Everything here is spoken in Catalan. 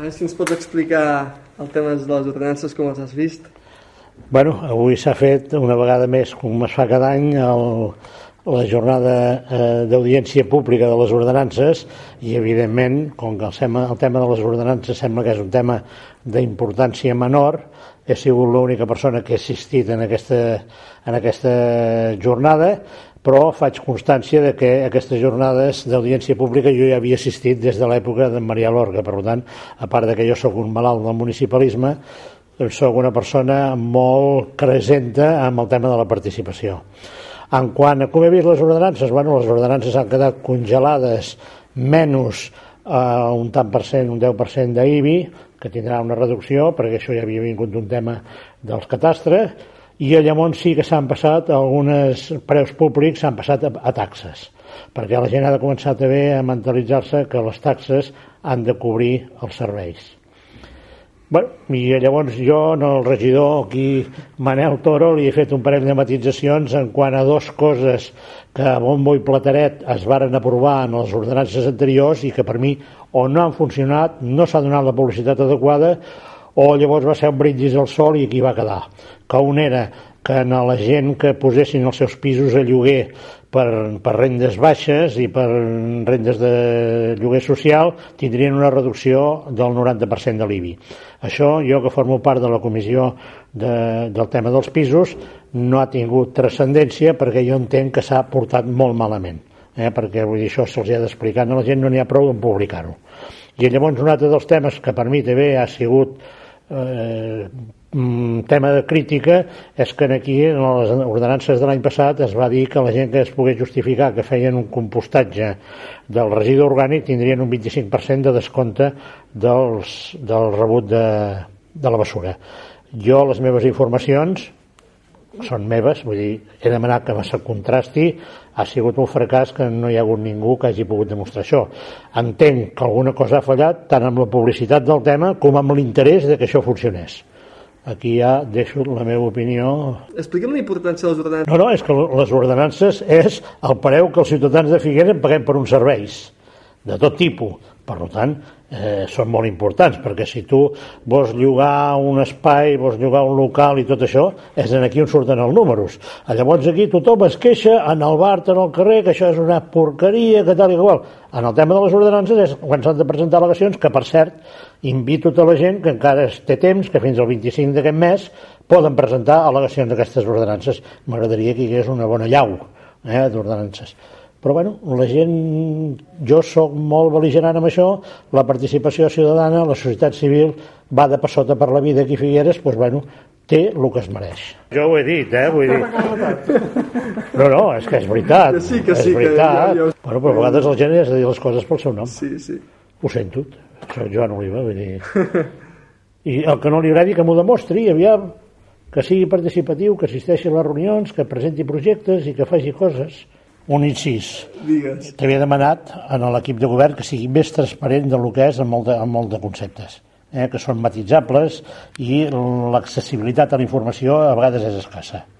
A veure si ens pots explicar el tema de les ordenances, com els has vist. Bueno, avui s'ha fet una vegada més, com es fa cada any, el, la jornada eh, d'audiència pública de les ordenances i, evidentment, com que el tema, el tema de les ordenances sembla que és un tema d'importància menor, he sigut l'única persona que ha assistit en aquesta, en aquesta jornada, però faig constància de que aquestes jornades d'audiència pública jo ja havia assistit des de l'època d'en Maria Lorga, per tant, a part de que jo sóc un malalt del municipalisme, sóc una persona molt presenta amb el tema de la participació. En quant a com he vist les ordenances, bueno, les ordenances han quedat congelades menys eh, un tant per cent, un 10% d'IBI, que tindrà una reducció, perquè això ja havia vingut d'un tema dels catastres, i llavors sí que s'han passat alguns preus públics s'han passat a, a taxes perquè la gent ha de començar també a mentalitzar-se que les taxes han de cobrir els serveis. Bueno, I llavors jo, en el regidor aquí, Manel Toro, li he fet un parell de matitzacions en quant a dues coses que a bombo i plateret es varen aprovar en les ordenances anteriors i que per mi o no han funcionat, no s'ha donat la publicitat adequada o llavors va ser un brindis al sol i aquí va quedar. Que un era que a la gent que posessin els seus pisos a lloguer per, per rendes baixes i per rendes de lloguer social tindrien una reducció del 90% de l'IBI. Això, jo que formo part de la comissió de, del tema dels pisos, no ha tingut transcendència perquè jo entenc que s'ha portat molt malament. Eh? perquè vull dir, això se'ls ha d'explicar a la gent, no n'hi ha prou en publicar-ho. I llavors un altre dels temes que per mi també ha sigut eh, un tema de crítica és que aquí en les ordenances de l'any passat es va dir que la gent que es pogués justificar que feien un compostatge del residu orgànic tindrien un 25% de descompte dels, del rebut de, de la basura. Jo les meves informacions són meves, vull dir, he demanat que se contrasti, ha sigut un fracàs que no hi ha hagut ningú que hagi pogut demostrar això. Entenc que alguna cosa ha fallat tant amb la publicitat del tema com amb l'interès de que això funcionés. Aquí ja deixo la meva opinió. Explica'm la importància de les ordenances. No, no, és que les ordenances és el preu que els ciutadans de Figueres paguem per uns serveis de tot tipus. Per tant, eh, són molt importants, perquè si tu vols llogar un espai, vols llogar un local i tot això, és en aquí on surten els números. Llavors aquí tothom es queixa en el bar, en el carrer, que això és una porqueria, que tal i qual. En el tema de les ordenances és quan s'han de presentar al·legacions, que per cert, invito tota la gent que encara té temps, que fins al 25 d'aquest mes poden presentar al·legacions d'aquestes ordenances. M'agradaria que hi hagués una bona llau eh, d'ordenances però bueno, la gent, jo sóc molt beligerant amb això, la participació ciutadana, la societat civil va de passota per la vida aquí a Figueres, doncs bueno, té el que es mereix. Jo ho he dit, eh? Vull dir... No, no, és que és veritat. Que sí, que és sí. veritat. Que jo, jo... Bueno, però a vegades la gent has de dir les coses pel seu nom. Sí, sí. Ho sento, soc Joan Oliva, vull dir... I el que no li agradi que m'ho demostri, aviam, que sigui participatiu, que assisteixi a les reunions, que presenti projectes i que faci coses un incís. Digues. T'havia demanat en l'equip de govern que sigui més transparent del que és en molt de, en molt de conceptes, eh, que són matitzables i l'accessibilitat a la informació a vegades és escassa.